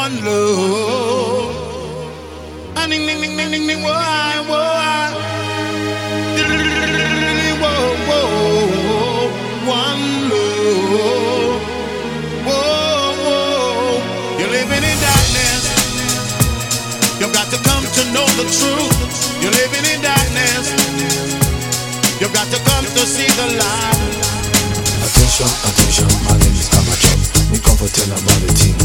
one love. Ah, ding, whoa, whoa. One love. You're living in darkness. You've got to come to know the truth. You're living in darkness. You've got to come to see the light. Attention, attention, my name is. We come for tell about a thing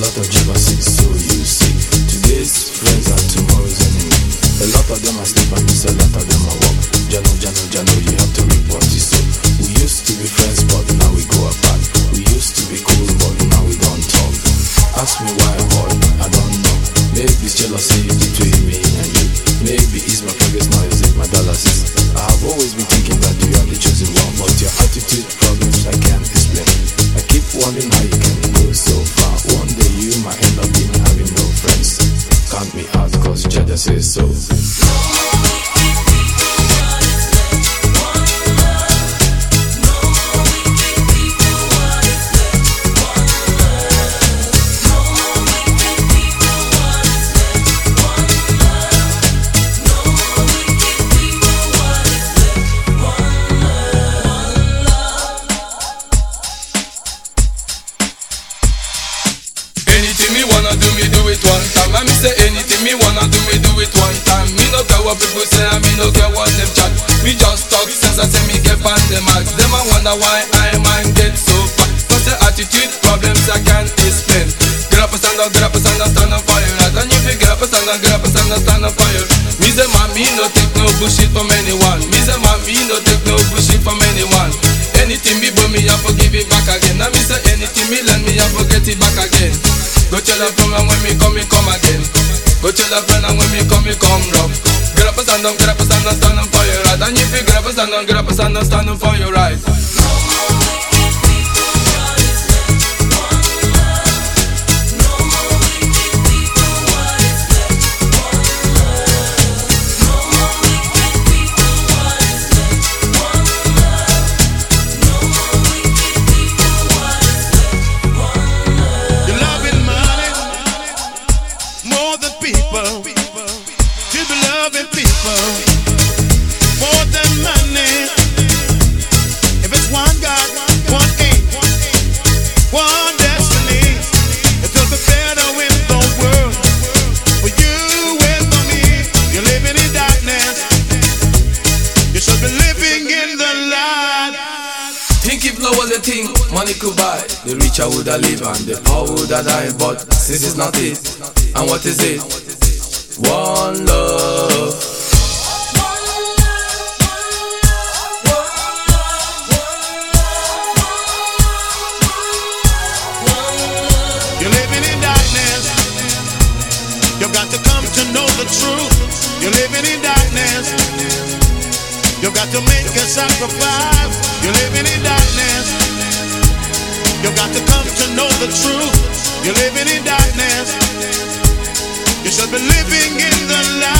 lot of jealousy, so you see. Today's friends are tomorrow's enemy. A lot of them are sleep and miss a lot of them are walk. Jano, Jano, Jano, you have to report it so. We used to be friends, but now we go apart. Count me out, cause Jah Jah says so. Wanna do, me do it one time. I me say anything me wanna do, me do it one time. Me no care what people say, and me no care what them chat. Me just talk sense, I say me get on the max. Them I wonder why I mind get so fat. Cause the attitude problems I can't explain. Get up and stand up, get up and stand up, stand up for your right. And if you get up and stand up, get up and stand up, stand up for your Me say man, me no take no bullshit from anyone. Me say man, me no take no bullshit from anyone. Anything me but me, I forgive it back again. And me say anything me lend me, I forget it back again. Tell a friend and when me come, me come again. Go tell a friend and when me come, me come rough. Get up and stand up, get up and stand up, stand up for your right. And if you get up and stand up, get up and stand up, stand up for your right. Loving people more than money. If it's one God, one aim, one destiny, it will be better in the world for you and for me. You're living in darkness. You should be living in the light. Think if love was a thing, money could buy. The richer would have live and the poor would have died. But since it's not it, and what is it? One love. You've got to make a sacrifice. You're living in darkness. You've got to come to know the truth. You're living in darkness. You should be living in the light.